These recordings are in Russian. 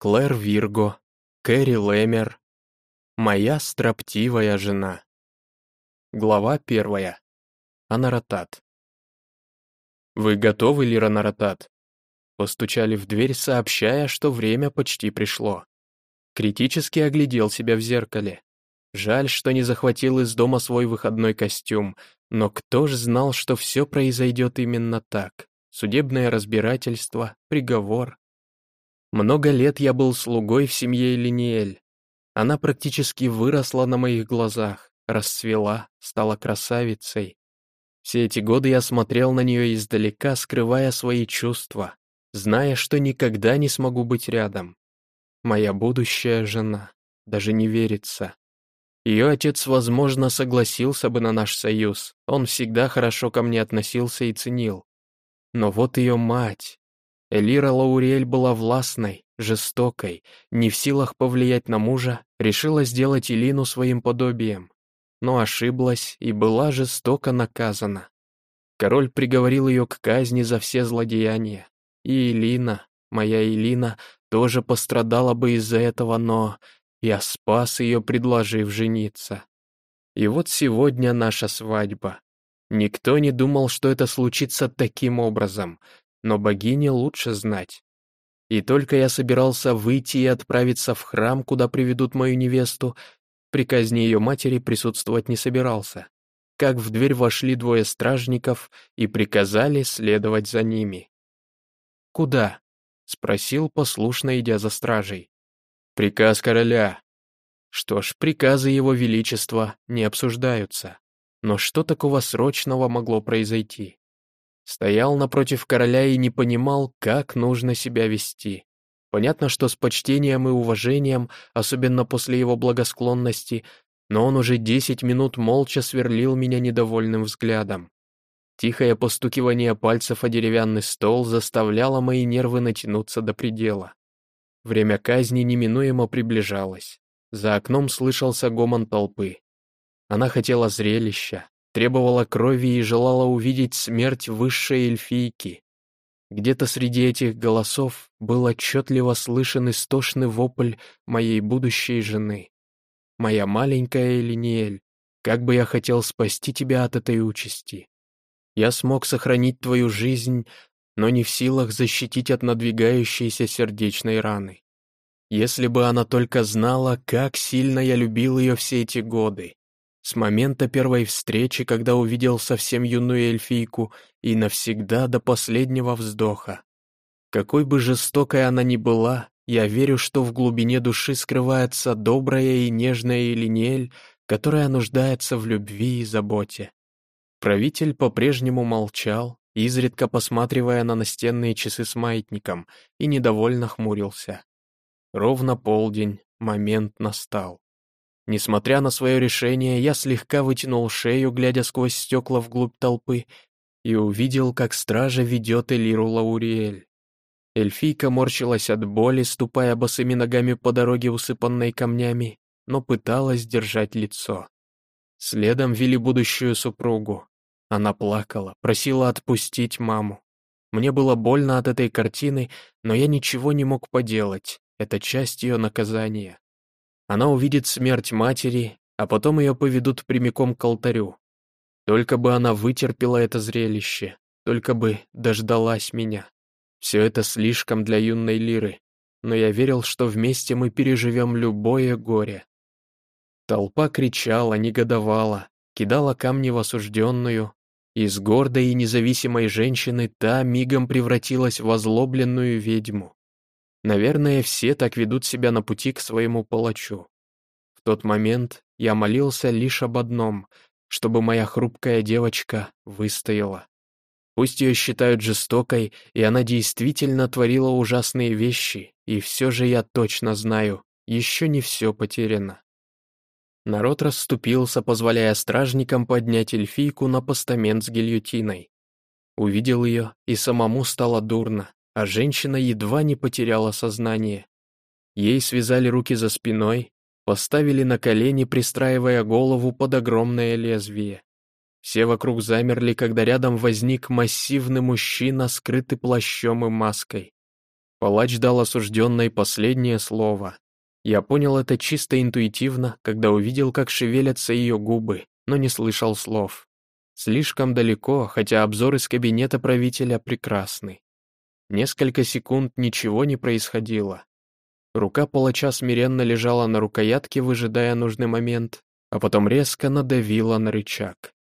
Клэр Вирго, Кэрри Лэмер, моя строптивая жена. Глава первая. Анаратат. «Вы готовы, Лира Наратат?» Постучали в дверь, сообщая, что время почти пришло. Критически оглядел себя в зеркале. Жаль, что не захватил из дома свой выходной костюм, но кто ж знал, что все произойдет именно так? Судебное разбирательство, приговор, много лет я был слугой в семье Линиэль. Она практически выросла на моих глазах, расцвела, стала красавицей. Все эти годы я смотрел на нее издалека, скрывая свои чувства, зная, что никогда не смогу быть рядом. Моя будущая жена. Даже не верится. Ее отец, возможно, согласился бы на наш союз. Он всегда хорошо ко мне относился и ценил. Но вот ее мать, Элира Лауриэль была властной, жестокой, не в силах повлиять на мужа, решила сделать Илину своим подобием. Но ошиблась и была жестоко наказана. Король приговорил ее к казни за все злодеяния. И Илина, моя Илина, тоже пострадала бы из-за этого, но я спас ее, предложив жениться. И вот сегодня наша свадьба. Никто не думал, что это случится таким образом, но богине лучше знать. И только я собирался выйти и отправиться в храм, куда приведут мою невесту, при казни ее матери присутствовать не собирался, как в дверь вошли двое стражников и приказали следовать за ними. «Куда?» — спросил, послушно идя за стражей. «Приказ короля». Что ж, приказы его величества не обсуждаются. Но что такого срочного могло произойти? Стоял напротив короля и не понимал, как нужно себя вести. Понятно, что с почтением и уважением, особенно после его благосклонности, но он уже десять минут молча сверлил меня недовольным взглядом. Тихое постукивание пальцев о деревянный стол заставляло мои нервы натянуться до предела. Время казни неминуемо приближалось. За окном слышался гомон толпы. Она хотела зрелища, требовала крови и желала увидеть смерть высшей эльфийки. Где-то среди этих голосов был отчетливо слышен истошный вопль моей будущей жены. «Моя маленькая Элиниэль, как бы я хотел спасти тебя от этой участи. Я смог сохранить твою жизнь, но не в силах защитить от надвигающейся сердечной раны. Если бы она только знала, как сильно я любил ее все эти годы, с момента первой встречи, когда увидел совсем юную эльфийку, и навсегда до последнего вздоха. Какой бы жестокой она ни была, я верю, что в глубине души скрывается добрая и нежная Элинель, которая нуждается в любви и заботе. Правитель по-прежнему молчал, изредка посматривая на настенные часы с маятником, и недовольно хмурился. Ровно полдень, момент настал. Несмотря на свое решение, я слегка вытянул шею, глядя сквозь стекла вглубь толпы, и увидел, как стража ведет Элиру Лауриэль. Эльфийка морщилась от боли, ступая босыми ногами по дороге, усыпанной камнями, но пыталась держать лицо. Следом вели будущую супругу. Она плакала, просила отпустить маму. Мне было больно от этой картины, но я ничего не мог поделать, это часть ее наказания. Она увидит смерть матери, а потом ее поведут прямиком к алтарю. Только бы она вытерпела это зрелище, только бы дождалась меня. Все это слишком для юной лиры, но я верил, что вместе мы переживем любое горе. Толпа кричала, негодовала, кидала камни в осужденную. Из гордой и независимой женщины та мигом превратилась в озлобленную ведьму. Наверное, все так ведут себя на пути к своему палачу. В тот момент я молился лишь об одном, чтобы моя хрупкая девочка выстояла. Пусть ее считают жестокой, и она действительно творила ужасные вещи, и все же я точно знаю, еще не все потеряно. Народ расступился, позволяя стражникам поднять эльфийку на постамент с гильотиной. Увидел ее, и самому стало дурно а женщина едва не потеряла сознание. Ей связали руки за спиной, поставили на колени, пристраивая голову под огромное лезвие. Все вокруг замерли, когда рядом возник массивный мужчина, скрытый плащом и маской. Палач дал осужденной последнее слово. Я понял это чисто интуитивно, когда увидел, как шевелятся ее губы, но не слышал слов. Слишком далеко, хотя обзор из кабинета правителя прекрасный. Несколько секунд ничего не происходило. Рука палача смиренно лежала на рукоятке, выжидая нужный момент, а потом резко надавила на рычаг.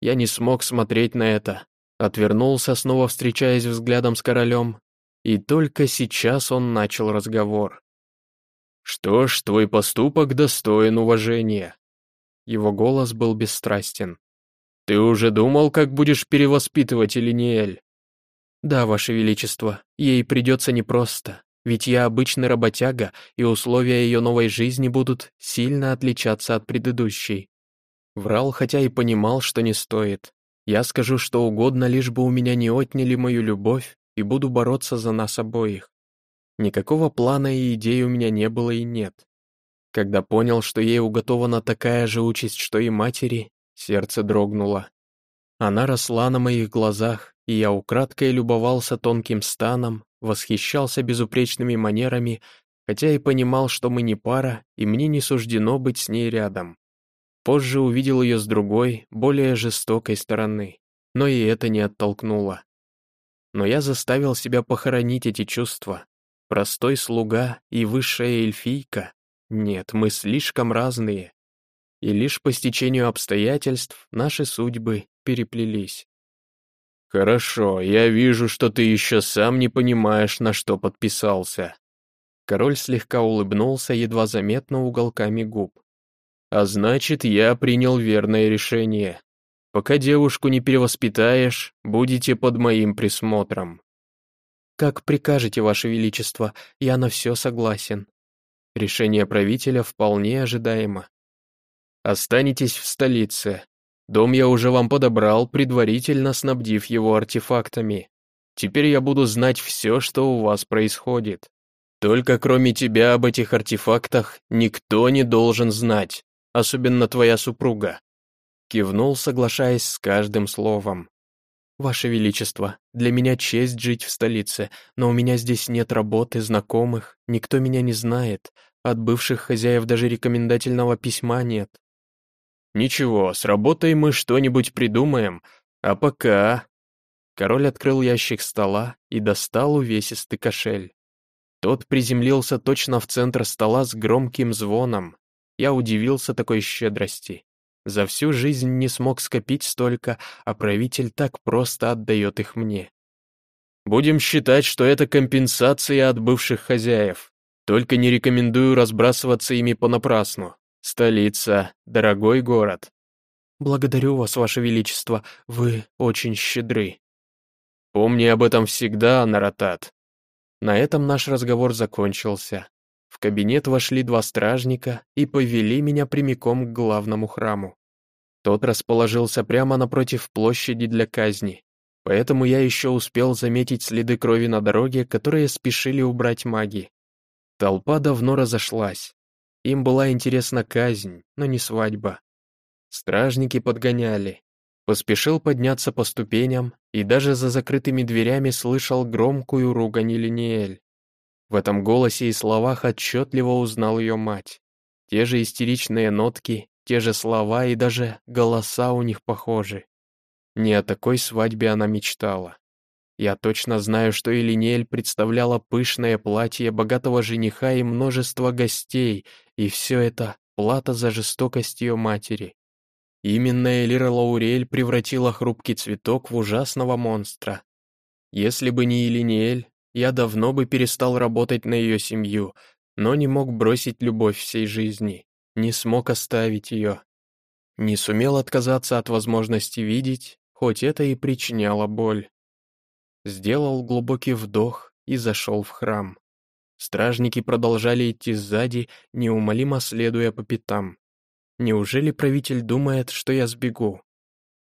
Я не смог смотреть на это, отвернулся, снова встречаясь взглядом с королем, и только сейчас он начал разговор. «Что ж, твой поступок достоин уважения». Его голос был бесстрастен. «Ты уже думал, как будешь перевоспитывать Элиниэль?» «Да, Ваше Величество, ей придется непросто, ведь я обычный работяга, и условия ее новой жизни будут сильно отличаться от предыдущей». Врал, хотя и понимал, что не стоит. Я скажу что угодно, лишь бы у меня не отняли мою любовь, и буду бороться за нас обоих. Никакого плана и идей у меня не было и нет. Когда понял, что ей уготована такая же участь, что и матери, сердце дрогнуло. Она росла на моих глазах, и я украдкой любовался тонким станом, восхищался безупречными манерами, хотя и понимал, что мы не пара, и мне не суждено быть с ней рядом. Позже увидел ее с другой, более жестокой стороны, но и это не оттолкнуло. Но я заставил себя похоронить эти чувства, Простой слуга и высшая эльфийка? Нет, мы слишком разные. И лишь по стечению обстоятельств наши судьбы переплелись. «Хорошо, я вижу, что ты еще сам не понимаешь, на что подписался». Король слегка улыбнулся, едва заметно уголками губ. «А значит, я принял верное решение. Пока девушку не перевоспитаешь, будете под моим присмотром. «Как прикажете, Ваше Величество, я на все согласен». Решение правителя вполне ожидаемо. «Останетесь в столице. Дом я уже вам подобрал, предварительно снабдив его артефактами. Теперь я буду знать все, что у вас происходит. Только кроме тебя об этих артефактах никто не должен знать, особенно твоя супруга». Кивнул, соглашаясь с каждым словом. «Ваше Величество, для меня честь жить в столице, но у меня здесь нет работы, знакомых, никто меня не знает, от бывших хозяев даже рекомендательного письма нет». «Ничего, с работой мы что-нибудь придумаем, а пока...» Король открыл ящик стола и достал увесистый кошель. Тот приземлился точно в центр стола с громким звоном. Я удивился такой щедрости. За всю жизнь не смог скопить столько, а правитель так просто отдает их мне. Будем считать, что это компенсация от бывших хозяев. Только не рекомендую разбрасываться ими понапрасну. Столица, дорогой город. Благодарю вас, ваше величество, вы очень щедры. Помни об этом всегда, Наратат. На этом наш разговор закончился. В кабинет вошли два стражника и повели меня прямиком к главному храму. Тот расположился прямо напротив площади для казни, поэтому я еще успел заметить следы крови на дороге, которые спешили убрать маги. Толпа давно разошлась. Им была интересна казнь, но не свадьба. Стражники подгоняли. Поспешил подняться по ступеням и даже за закрытыми дверями слышал громкую ругань Линиэль. В этом голосе и словах отчетливо узнал ее мать. Те же истеричные нотки, те же слова и даже голоса у них похожи. Не о такой свадьбе она мечтала. Я точно знаю, что Элинель представляла пышное платье богатого жениха и множество гостей, и все это плата за жестокость ее матери. Именно Элира Лаурель превратила хрупкий цветок в ужасного монстра. Если бы не Элиниэль, я давно бы перестал работать на ее семью, но не мог бросить любовь всей жизни не смог оставить ее. Не сумел отказаться от возможности видеть, хоть это и причиняло боль. Сделал глубокий вдох и зашел в храм. Стражники продолжали идти сзади, неумолимо следуя по пятам. Неужели правитель думает, что я сбегу?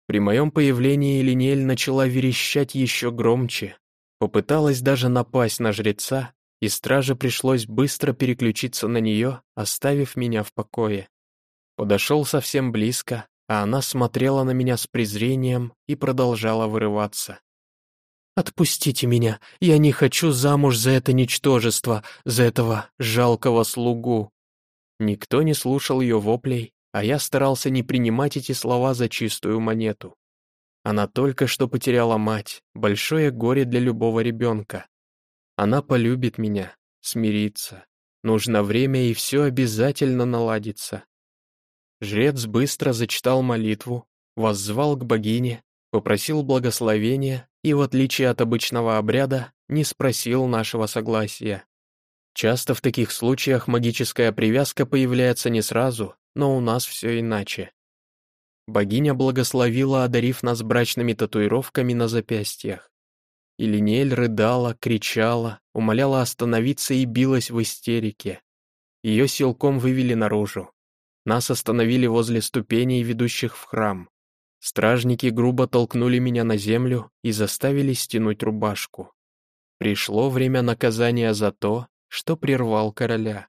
При моем появлении Линель начала верещать еще громче. Попыталась даже напасть на жреца, и страже пришлось быстро переключиться на нее, оставив меня в покое. Подошел совсем близко, а она смотрела на меня с презрением и продолжала вырываться. Отпустите меня, я не хочу замуж за это ничтожество, за этого жалкого слугу». Никто не слушал ее воплей, а я старался не принимать эти слова за чистую монету. Она только что потеряла мать, большое горе для любого ребенка. Она полюбит меня, смирится. Нужно время, и все обязательно наладится. Жрец быстро зачитал молитву, воззвал к богине, попросил благословения и, в отличие от обычного обряда, не спросил нашего согласия. Часто в таких случаях магическая привязка появляется не сразу, но у нас все иначе. Богиня благословила, одарив нас брачными татуировками на запястьях. Илинель рыдала, кричала, умоляла остановиться и билась в истерике. Ее силком вывели наружу. Нас остановили возле ступеней, ведущих в храм. Стражники грубо толкнули меня на землю и заставили стянуть рубашку. Пришло время наказания за то, что прервал короля.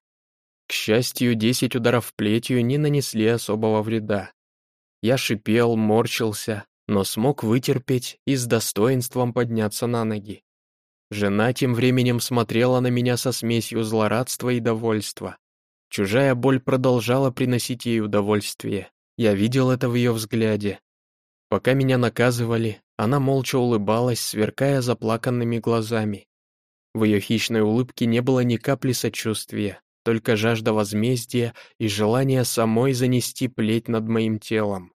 К счастью, десять ударов плетью не нанесли особого вреда. Я шипел, морщился, но смог вытерпеть и с достоинством подняться на ноги. Жена тем временем смотрела на меня со смесью злорадства и довольства. Чужая боль продолжала приносить ей удовольствие. Я видел это в ее взгляде, Пока меня наказывали, она молча улыбалась, сверкая заплаканными глазами. В ее хищной улыбке не было ни капли сочувствия, только жажда возмездия и желание самой занести плеть над моим телом.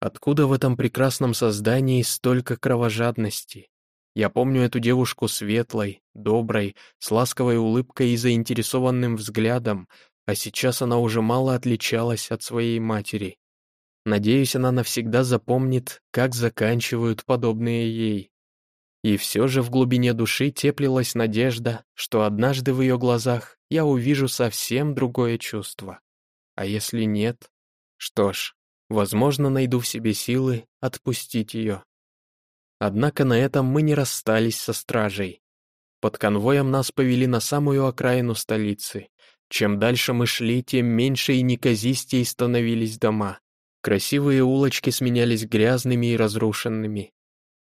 Откуда в этом прекрасном создании столько кровожадности? Я помню эту девушку светлой, доброй, с ласковой улыбкой и заинтересованным взглядом, а сейчас она уже мало отличалась от своей матери. Надеюсь, она навсегда запомнит, как заканчивают подобные ей. И все же в глубине души теплилась надежда, что однажды в ее глазах я увижу совсем другое чувство. А если нет? Что ж, возможно, найду в себе силы отпустить ее. Однако на этом мы не расстались со стражей. Под конвоем нас повели на самую окраину столицы. Чем дальше мы шли, тем меньше и неказистей становились дома. Красивые улочки сменялись грязными и разрушенными.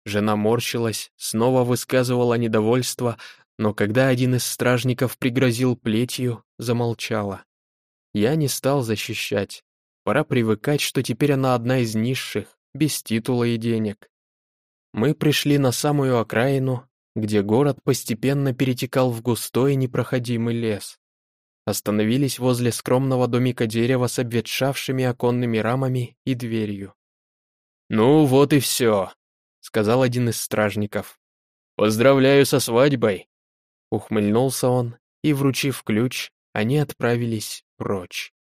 Жена морщилась, снова высказывала недовольство, но когда один из стражников пригрозил плетью, замолчала. Я не стал защищать. Пора привыкать, что теперь она одна из низших, без титула и денег. Мы пришли на самую окраину, где город постепенно перетекал в густой непроходимый лес остановились возле скромного домика дерева с обветшавшими оконными рамами и дверью. «Ну вот и все», — сказал один из стражников. «Поздравляю со свадьбой!» Ухмыльнулся он, и, вручив ключ, они отправились прочь.